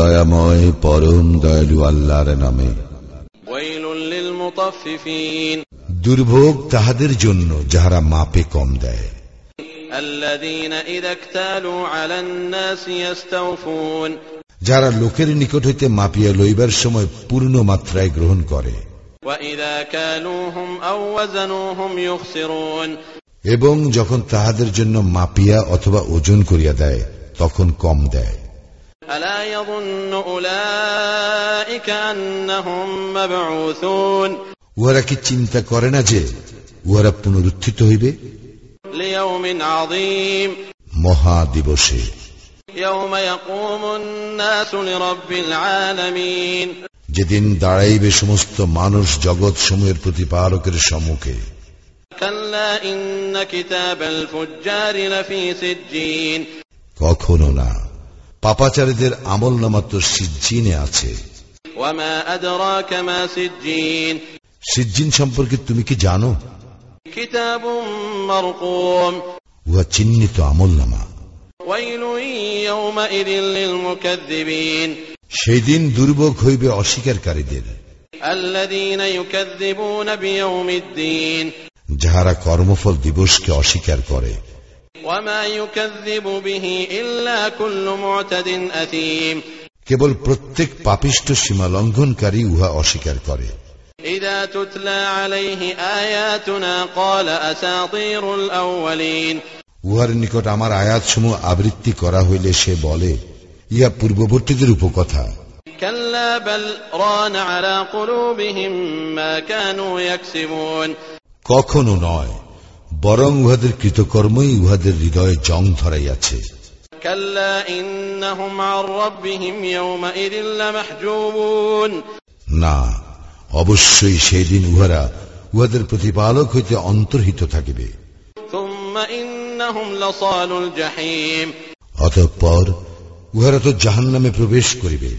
দয়াময় পরম দয়ালু আল্লাহর নামে ويل للمطففين দুর্ভোগ তাহাদের জন্য যাহারা মাপে কম দেয় الذين إذا اكتالوا على الناس يستوفون যারা লোকের নিকট হইতে মাপিয়া লইবার সময় পূর্ণ মাত্রায় গ্রহণ করে وإذا كالوهم أو وزنوهم يخسرون এবং যখন তাহাদের জন্য মাপিয়া অথবা ওজন করিয়া দেয় তখন কম দেয়। উহারা কি চিন্তা করে না যে উহারা পুনরুত্থিত হইবে? মহা দিবসে। যেদিন দাঁড়াইবে সমস্ত মানুষ জগৎ সমূহের প্রতিপালকের সম্মুখে। কখনো না পাপাচারীদের আমল নামা তো সিজ্জিনে আছে وما أدراك ما سجين সিজ্জিন সম্পর্কে তুমি কি জানো كتاب مرقوم উহা চিহ্নিত আমল নামা ويل يومئذ للمكذبين সেই দিন দুর্ভোগ হইবে অস্বীকারীদের الذين يكذبون بيوم الدين যাহারা কর্মফল দিবসকে অস্বীকার করে وما يكذب به إلا كل معتد أثيم কেবল প্রত্যেক পাপিষ্ট সীমা লঙ্ঘনকারী উহা অস্বীকার করে إذا تتلى عليه آياتنا قال أساطير الأولين উহার নিকট আমার আয়াতসমূহ আবৃত্তি করা হইলে সে বলে ইহা পূর্ববর্তীদের উপকথা كلا بل ران على قلوبهم ما كانوا يكسبون কখনো নয় বরং উহাদের কৃতকর্মই উহাদের হৃদয়ে জং ধরাইয়াছে كلا إنهم عن ربهم يومئذ لمحجوبون না অবশ্যই সেই দিন উহারা উহাদের প্রতিপালক হইতে অন্তর্হিত থাকিবে ثم إنهم لصال الجحيم অতঃপর উহারা তো জাহান নামে প্রবেশ করিবে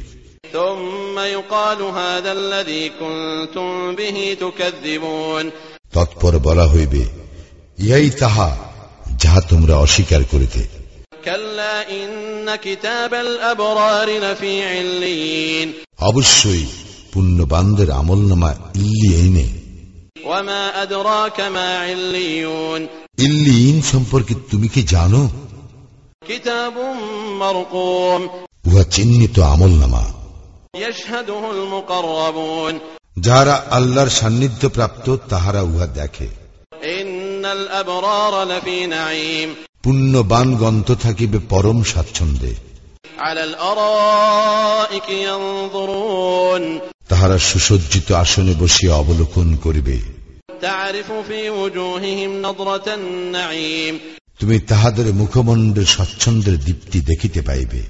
ثم يقال هذا الذي كنتم به تكذبون তৎপর বলা হইবে ইহাই তাহা যাহা তোমরা অস্বীকার করিতে। অবশ্যই পুণ্য বান্ধের আমল নামা ইল্লি এনে ইল্লি ইন সম্পর্কে তুমি কি জানো? উহা চিহ্নিত আমল নামা যাহারা আল্লাহর সান্নিধ্য প্রাপ্ত তাহারা উহা দেখে। পুণ্যবান গন্ত থাকিবে পরম স্বাচ্ছন্দে তাহারা সুসজ্জিত আসনে বসিয়া অবলোকন করিবে। তুমি তাহাদের মুখমণ্ডে স্বচ্ছন্দের দীপ্তি দেখিতে পাইবে।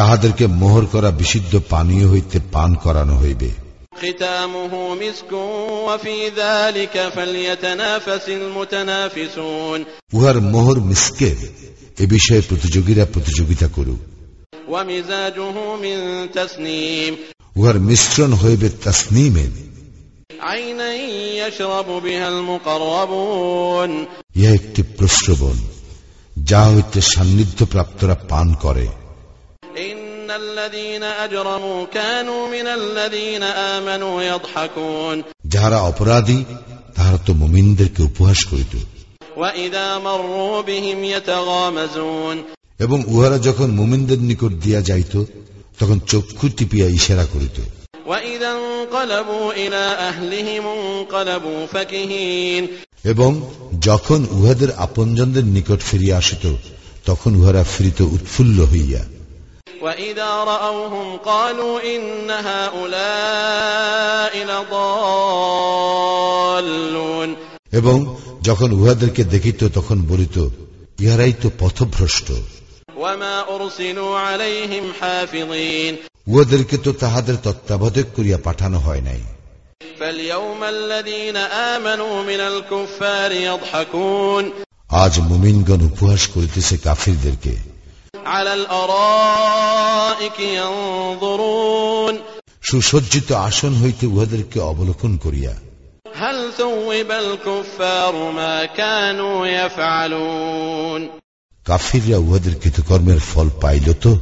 তাহাদেরকে মোহর করা বিশুদ্ধ পানীয় হইতে পান করানো হইবে। উহার মোহর মিসকে এ বিষয়ে প্রতিযোগীরা প্রতিযোগিতা করুক। উহার মিশ্রণ হইবে তাসনিমের ইহা একটি প্রশ্রবণ যা হইতে সান্নিধ্য প্রাপ্তরা পান করে। إن الذين أجرموا كانوا من الذين آمنوا يضحكون যাহারা অপরাধী তাহারা তো মুমিনদেরকে উপহাস করিত وإذا مروا بهم يتغامزون এবং উহারা যখন মুমিনদের নিকট দিয়া যাইত তখন চক্ষু টিপিয়া ইশারা করিত وإذا انقلبوا إلى أهلهم انقلبوا فكهين এবং যখন উহাদের আপনজনদের নিকট ফিরিয়া আসিত তখন উহারা ফিরিত উৎফুল্ল হইয়া وإذا رأوهم قالوا إن هؤلاء لضالون এবং যখন উহাদেরকে দেখিত তখন বলিত ইহারাই তো পথভ্রষ্ট وما أرسلوا عليهم حافظين উহাদেরকে তো তাহাদের তত্ত্বাবধায়ক করিয়া পাঠানো হয় নাই فاليوم الذين آمنوا من الكفار يضحكون আজ মুমিনগণ উপহাস করিতেছে কাফিরদেরকে على الأرائك ينظرون সুসজ্জিত আসন হইতে উহাদেরকে অবলোকন করিয়া। কাফিররা উহাদের কৃতকর্মের ফল পাইল তো?